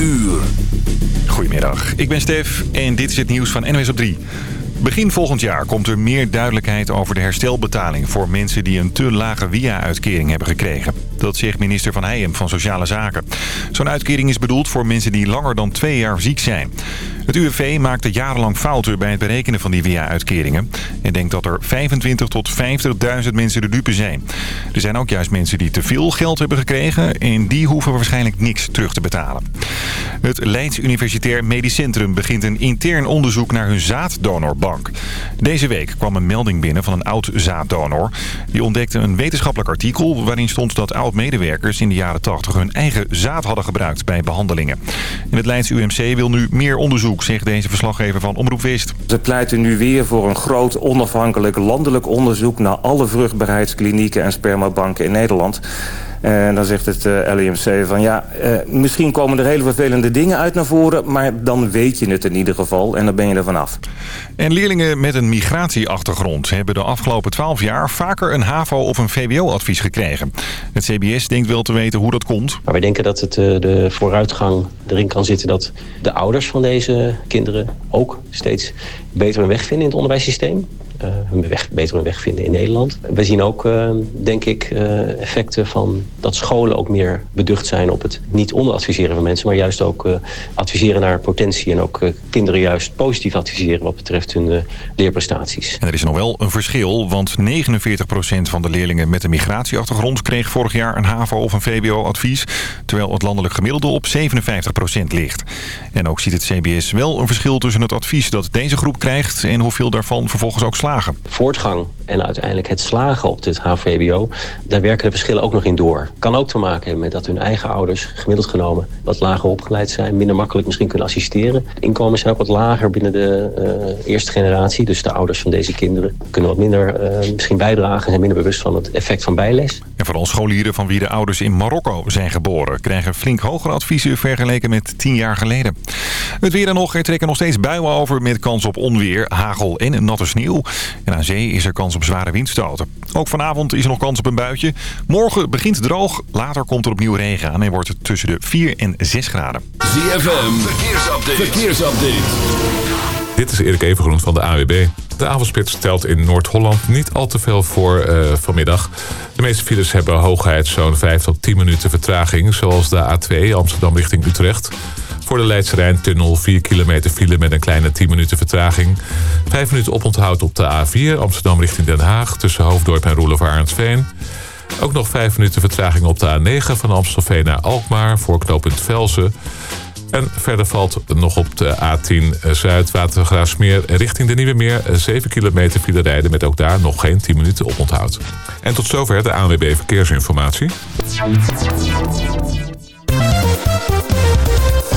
uur. Goedemiddag, ik ben Stef en dit is het nieuws van NWS op 3. Begin volgend jaar komt er meer duidelijkheid over de herstelbetaling... voor mensen die een te lage WIA-uitkering hebben gekregen. Dat zegt minister Van Heijem van Sociale Zaken. Zo'n uitkering is bedoeld voor mensen die langer dan twee jaar ziek zijn. Het UWV maakte jarenlang fouten bij het berekenen van die WIA-uitkeringen... en denkt dat er 25 tot 50.000 mensen de dupe zijn. Er zijn ook juist mensen die te veel geld hebben gekregen... en die hoeven waarschijnlijk niks terug te betalen. Het Leids Universitair Medisch Centrum begint een intern onderzoek naar hun zaaddonorbank. Deze week kwam een melding binnen van een oud zaaddonor. Die ontdekte een wetenschappelijk artikel waarin stond dat oud-medewerkers in de jaren 80 hun eigen zaad hadden gebruikt bij behandelingen. En het Leids UMC wil nu meer onderzoek, zegt deze verslaggever van Omroep West. Ze pleiten nu weer voor een groot onafhankelijk landelijk onderzoek naar alle vruchtbaarheidsklinieken en spermabanken in Nederland. En dan zegt het uh, LIMC van ja, uh, misschien komen er hele vervelende dingen uit naar voren... maar dan weet je het in ieder geval en dan ben je er vanaf. En leerlingen met een migratieachtergrond hebben de afgelopen 12 jaar... vaker een HAVO- of een VWO-advies gekregen. Het CBS denkt wel te weten hoe dat komt. Maar wij denken dat het, uh, de vooruitgang erin kan zitten... dat de ouders van deze kinderen ook steeds beter een weg vinden in het onderwijssysteem hun weg, beter hun weg vinden in Nederland. We zien ook, uh, denk ik, uh, effecten van dat scholen ook meer beducht zijn op het niet onderadviseren van mensen, maar juist ook adviseren naar potentie en ook kinderen juist positief adviseren wat betreft hun leerprestaties. En er is nog wel een verschil, want 49% van de leerlingen met een migratieachtergrond kreeg vorig jaar een HAVO of een VBO-advies, terwijl het landelijk gemiddelde op 57% ligt. En ook ziet het CBS wel een verschil tussen het advies dat deze groep krijgt en hoeveel daarvan vervolgens ook slaagt slagen. Voortgang en uiteindelijk het slagen op dit HVBO, daar werken de verschillen ook nog in door. Kan ook te maken hebben met dat hun eigen ouders, gemiddeld genomen, wat lager opgeleid zijn, minder makkelijk misschien kunnen assisteren. De inkomen zijn ook wat lager binnen de uh, eerste generatie, dus de ouders van deze kinderen kunnen wat minder uh, misschien bijdragen en zijn minder bewust van het effect van bijles. En vooral scholieren van wie de ouders in Marokko zijn geboren, krijgen flink hogere adviezen vergeleken met tien jaar geleden. Het weer en nog, er trekken nog steeds buien over met kans op onweer, hagel en natte sneeuw. En aan zee is er kans op zware windstoten. Ook vanavond is er nog kans op een buitje. Morgen begint droog, later komt er opnieuw regen aan en wordt het tussen de 4 en 6 graden. ZFM, verkeersupdate. verkeersupdate. Dit is Erik Evengroen van de AWB. De avondspits stelt in Noord-Holland niet al te veel voor uh, vanmiddag. De meeste files hebben hooguit zo'n 5 tot 10 minuten vertraging... zoals de A2 Amsterdam richting Utrecht... Voor de Leidse Rijntunnel 4 kilometer file met een kleine 10 minuten vertraging. 5 minuten oponthoud op de A4 Amsterdam richting Den Haag... tussen Hoofddorp en Roelof Arendsveen. Ook nog 5 minuten vertraging op de A9 van Amstelveen naar Alkmaar... voor knooppunt Velsen. En verder valt nog op de A10 Zuid Watergraafsmeer richting de Nieuwe Meer 7 kilometer file rijden met ook daar nog geen 10 minuten oponthoud. En tot zover de ANWB Verkeersinformatie.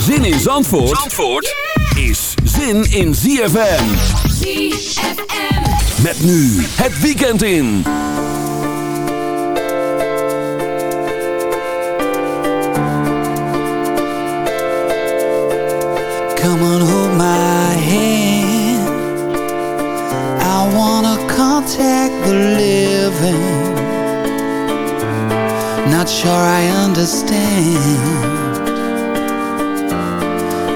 Zin in Zandvoort, Zandvoort is zin in ZFM. ZFM. Met nu het weekend in. Come on, hold my hand. I wanna contact the living. Not sure I understand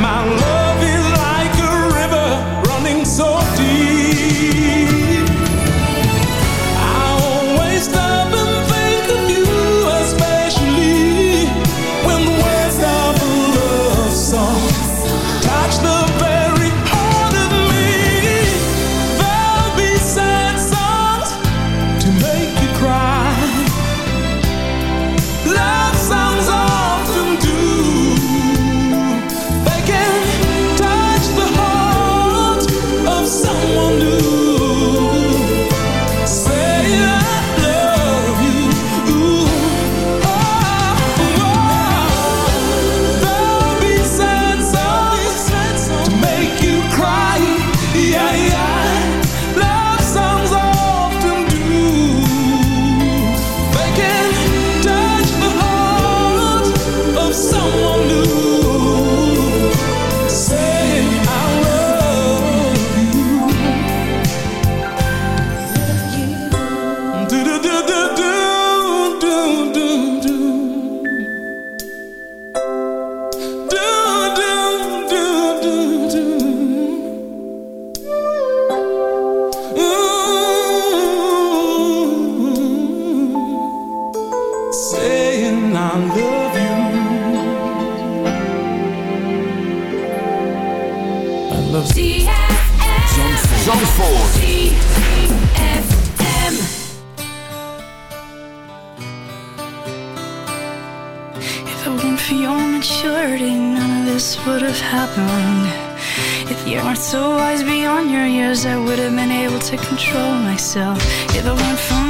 my love.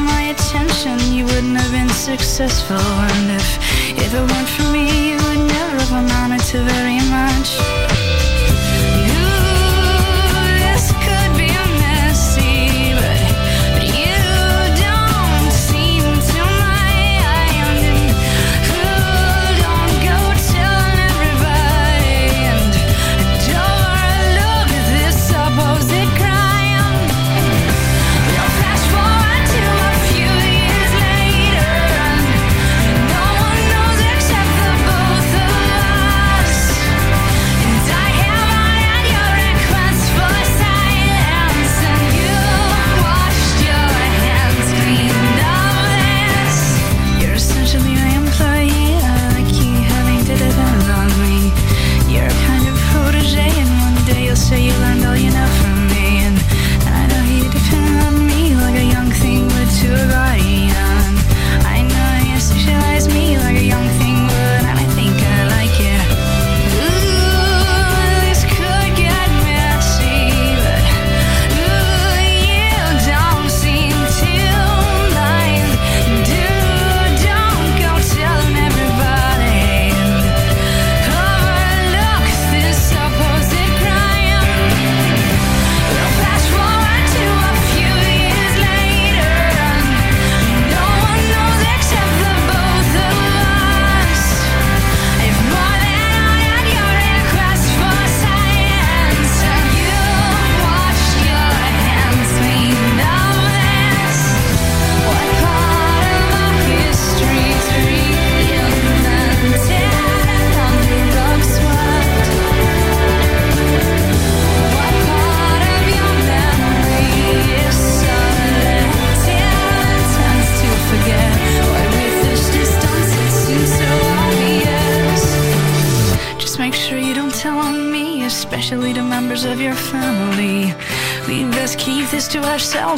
my attention, you wouldn't have been successful. And if, if it weren't for me, you would never have amounted to very much.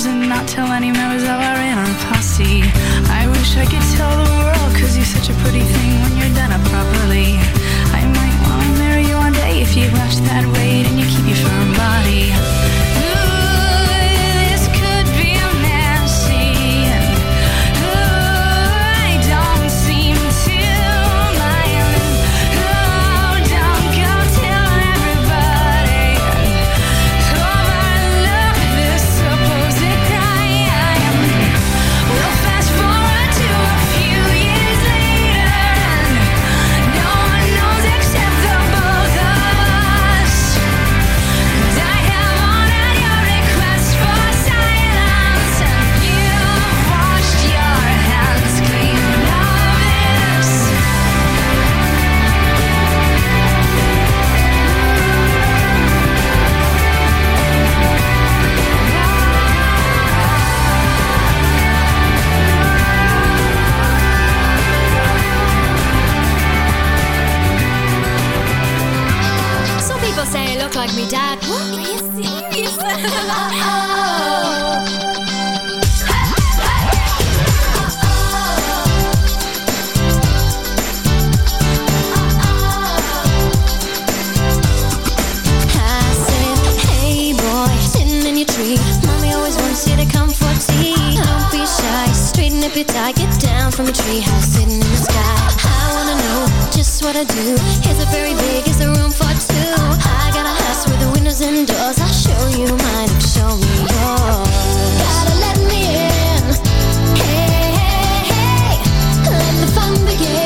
and not tell any members of our if you die, get down from a treehouse sitting in the sky. I wanna know just what I do. Is it very big? Is there room for two? I got a house with the windows and doors. I'll show you mine, you show me yours. Gotta let me in. Hey, hey, hey. Let the fun begin.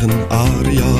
Rücken Aria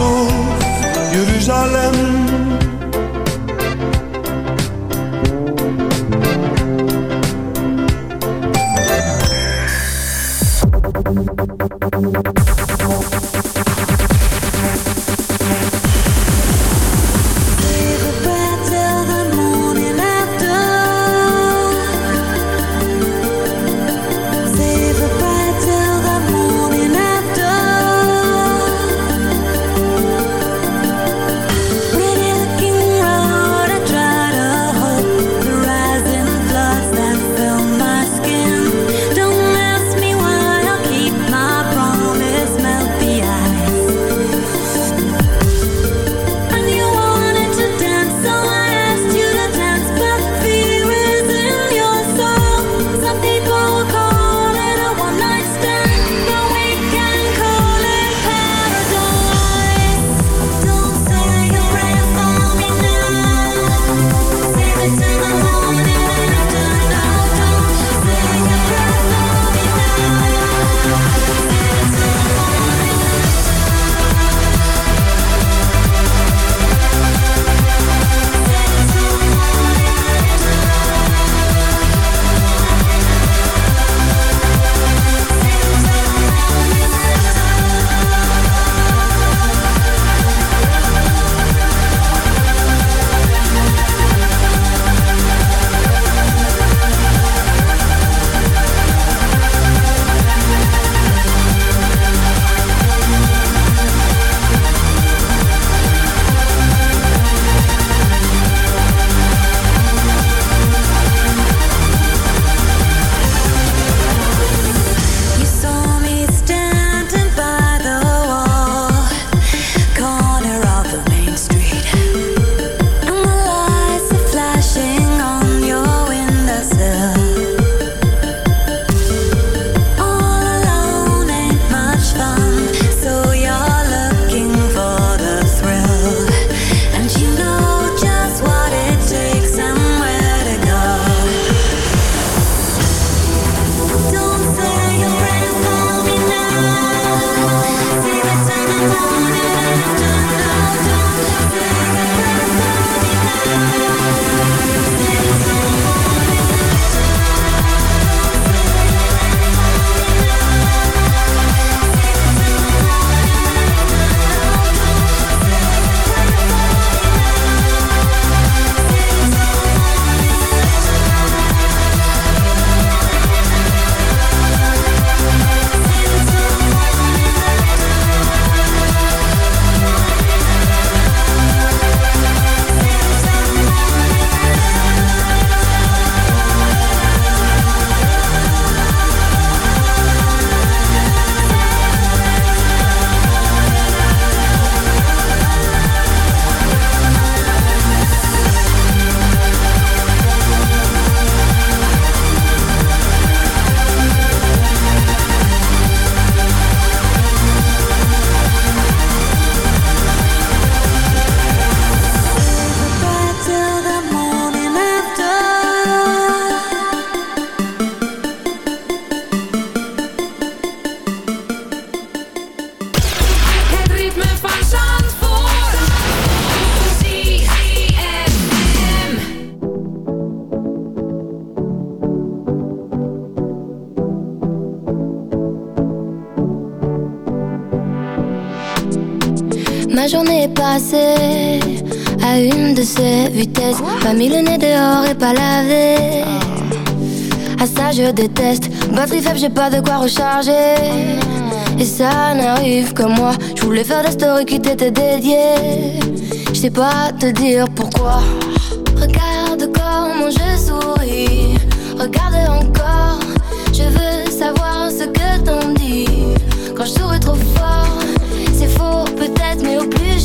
olsun Yürüyüş à une de ces vitesses. Pas mis le nez dehors et pas lavé. À ça je déteste. Batterie faible, j'ai pas de quoi recharger. Et ça n'arrive que moi. Je voulais faire des stories qui t'étaient dédiées. Je sais pas te dire pourquoi.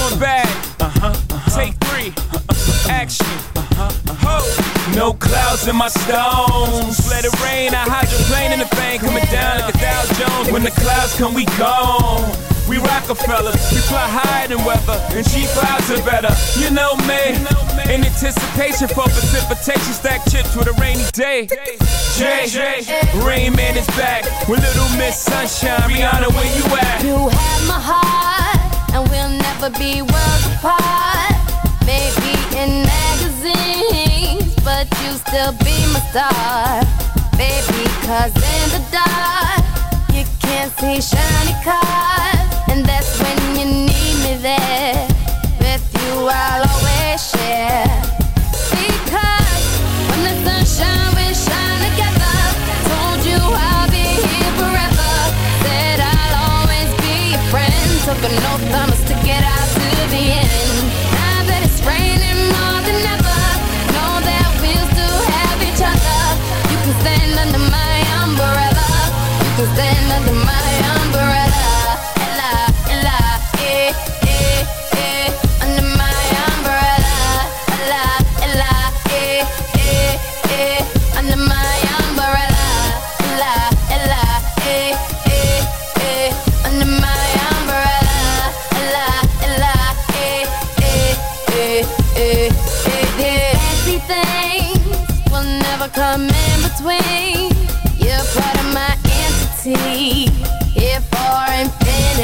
Good girl going bad. Uh-huh. Take three. Action. Ho. No clouds in my stones. Let it rain. I hydroplane in the thing coming down like a Dow Jones. When the clouds come, we gone. We Rockefellers, we fly higher than weather, and cheap vibes are better. You know me, in anticipation for precipitation, stack chips with a rainy day. Jay, Rain Man is back with Little Miss Sunshine. Rihanna, where you at? You have my heart, and we'll never be worlds apart. Maybe in magazines, but you still be my star. Baby, cause in the dark, you can't see shiny cars. And that's when you need me there. With you, I'll always share. Because when the sunshine, we shine together. Told you I'll be here forever. Said I'll always be your friend. Took an oath,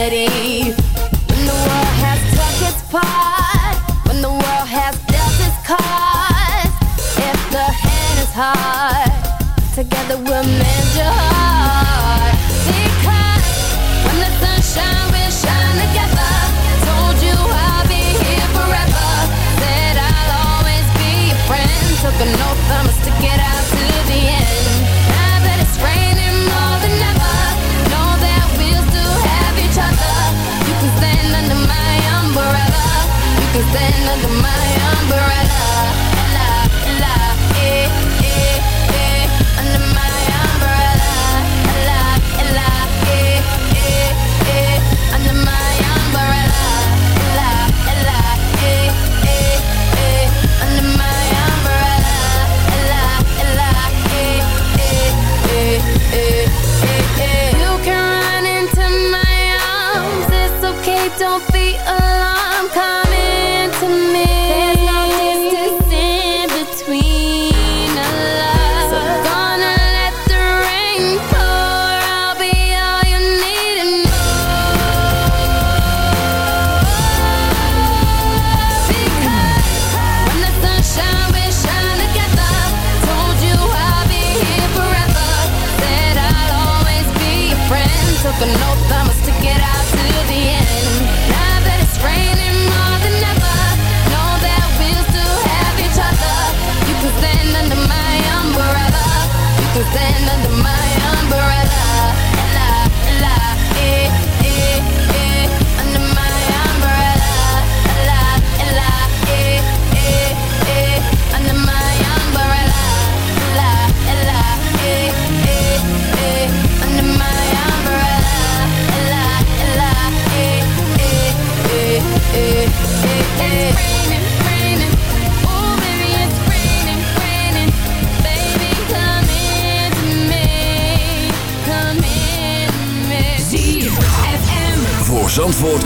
remedy. When the world has took its part, when the world has dealt its cards, if the hand is hard, together we'll mend your heart.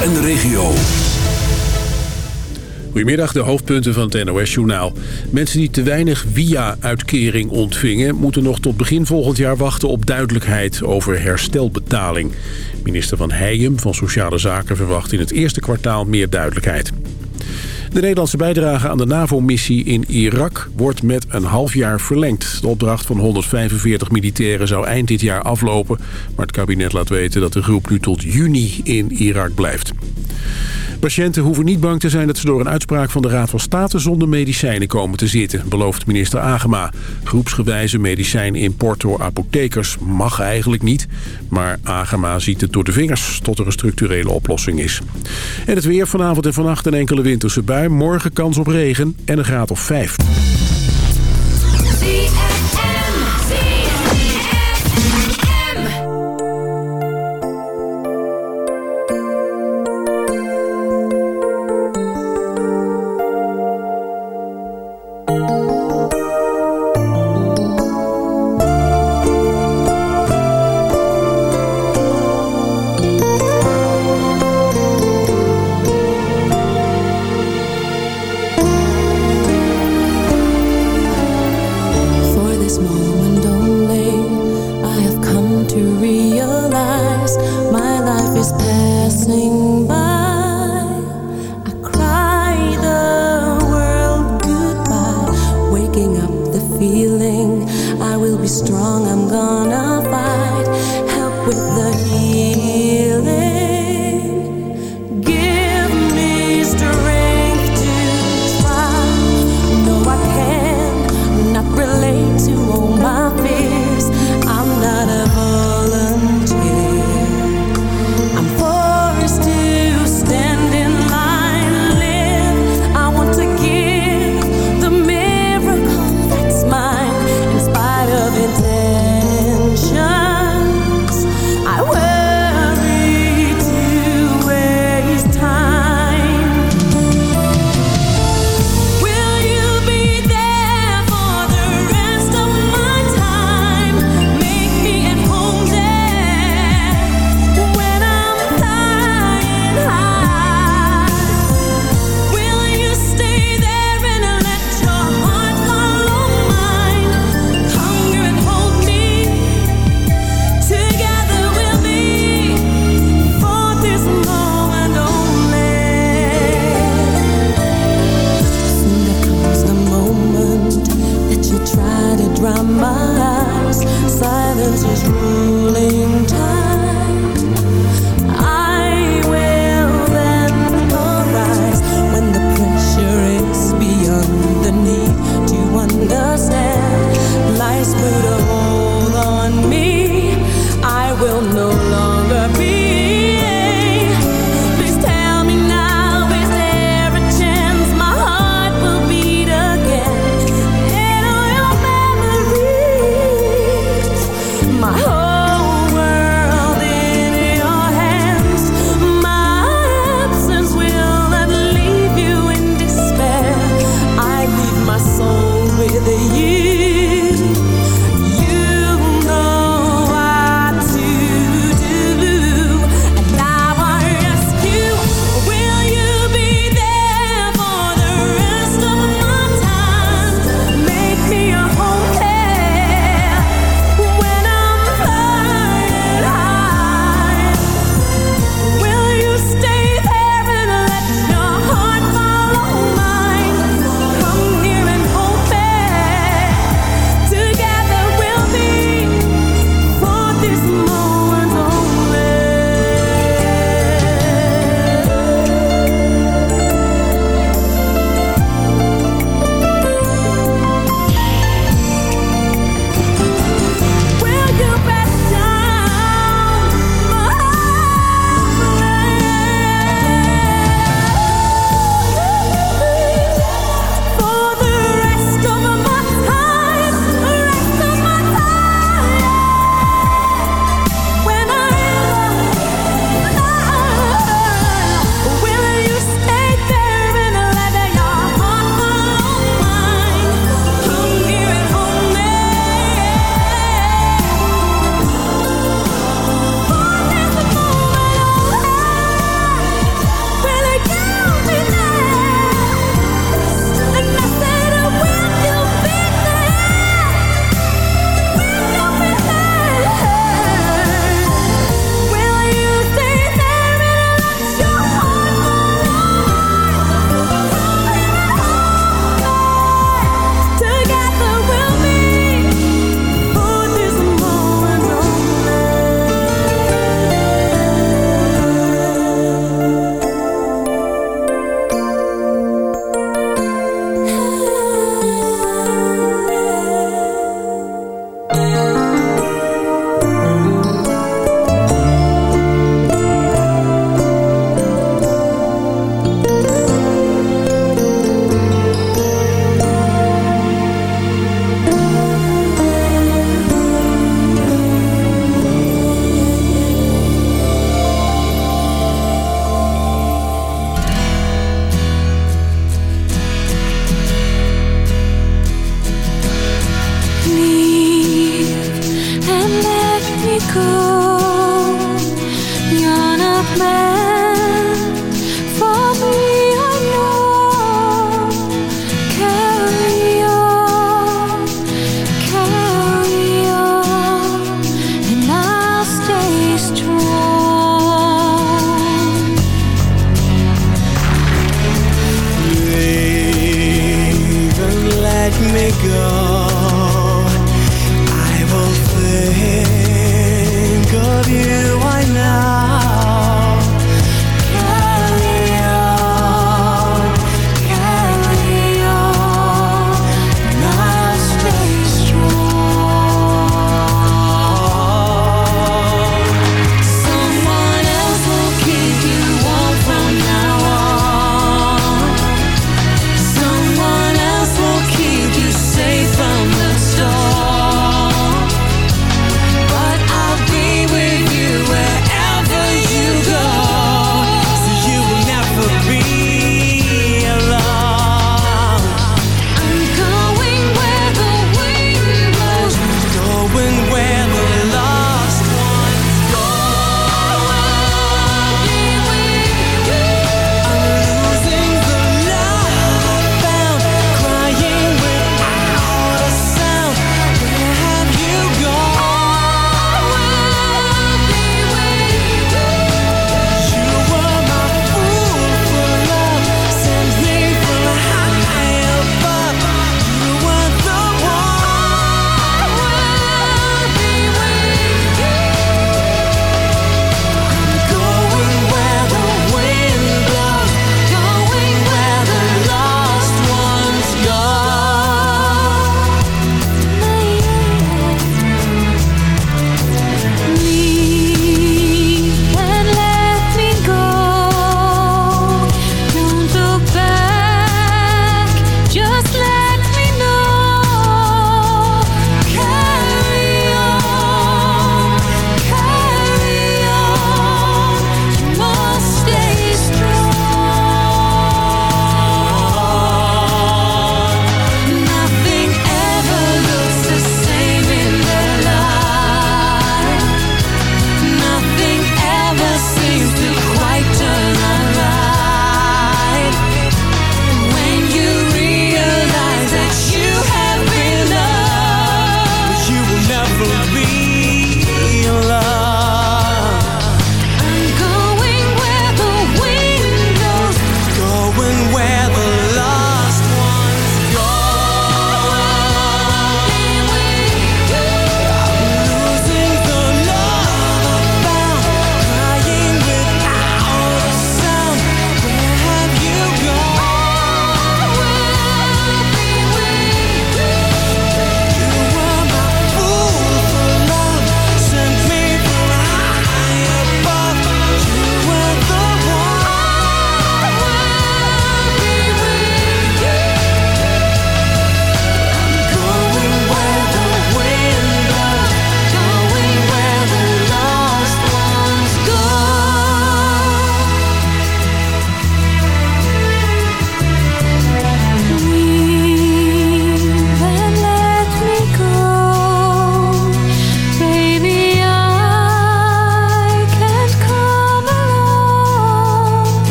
en de regio. Goedemiddag, de hoofdpunten van het NOS-journaal. Mensen die te weinig via-uitkering ontvingen... moeten nog tot begin volgend jaar wachten op duidelijkheid over herstelbetaling. Minister Van Heijem van Sociale Zaken verwacht in het eerste kwartaal meer duidelijkheid. De Nederlandse bijdrage aan de NAVO-missie in Irak wordt met een half jaar verlengd. De opdracht van 145 militairen zou eind dit jaar aflopen. Maar het kabinet laat weten dat de groep nu tot juni in Irak blijft. Patiënten hoeven niet bang te zijn dat ze door een uitspraak van de Raad van State zonder medicijnen komen te zitten, belooft minister Agema. Groepsgewijze medicijnimport door apothekers mag eigenlijk niet, maar Agema ziet het door de vingers tot er een structurele oplossing is. En het weer vanavond en vannacht een enkele winterse bui, morgen kans op regen en een graad of vijf. gonna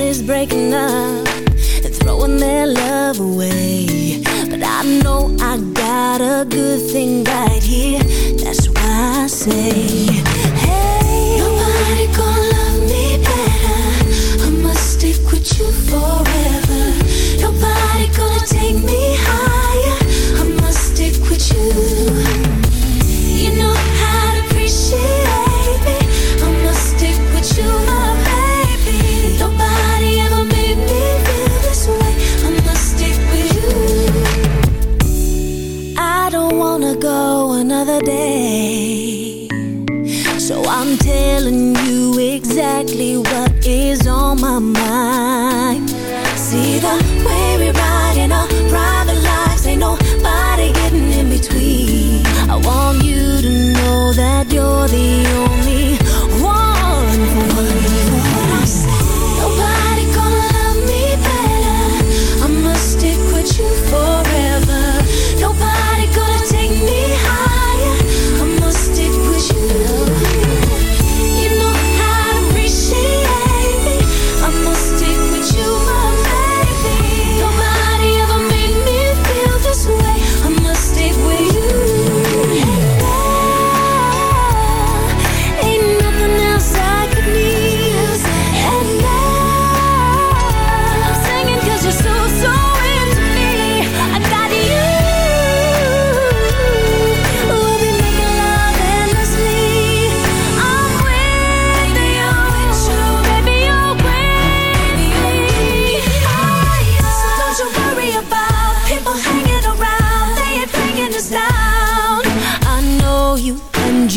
Everybody's breaking up and throwing their love away. But I know I got a good thing right here. That's why I say, Hey, nobody gonna love me better. I must stick with you for.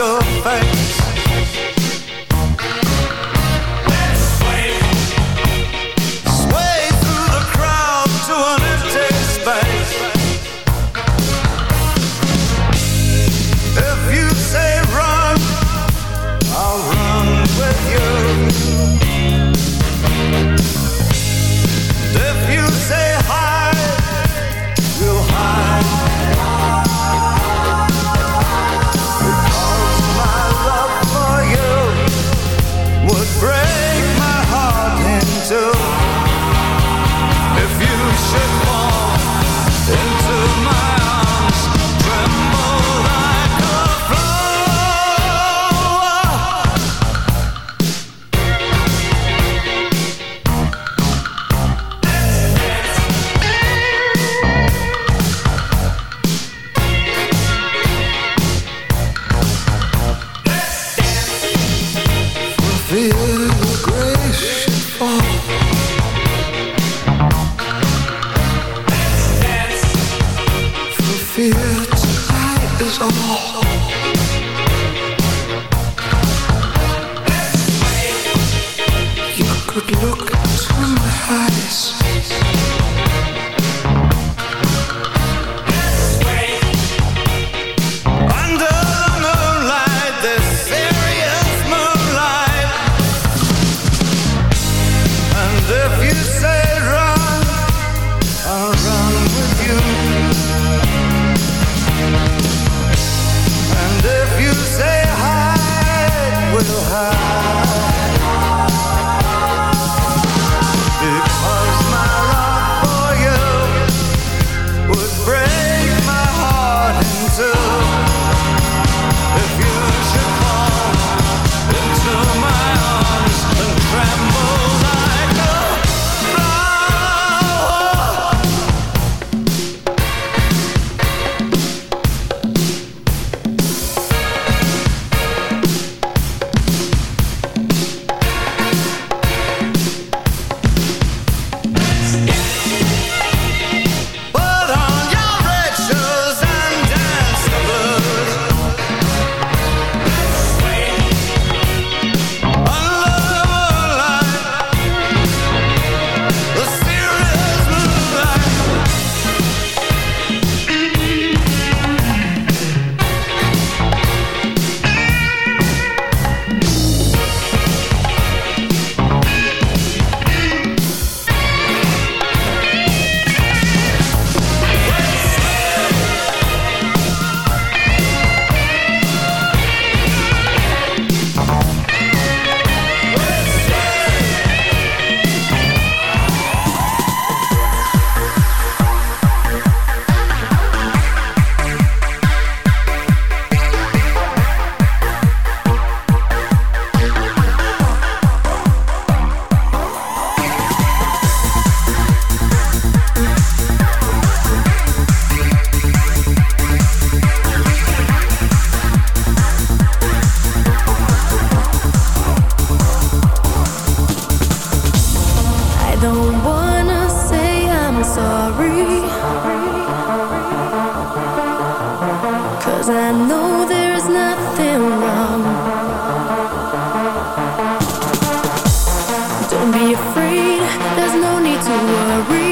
your face. Afraid, there's no need to worry.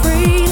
free.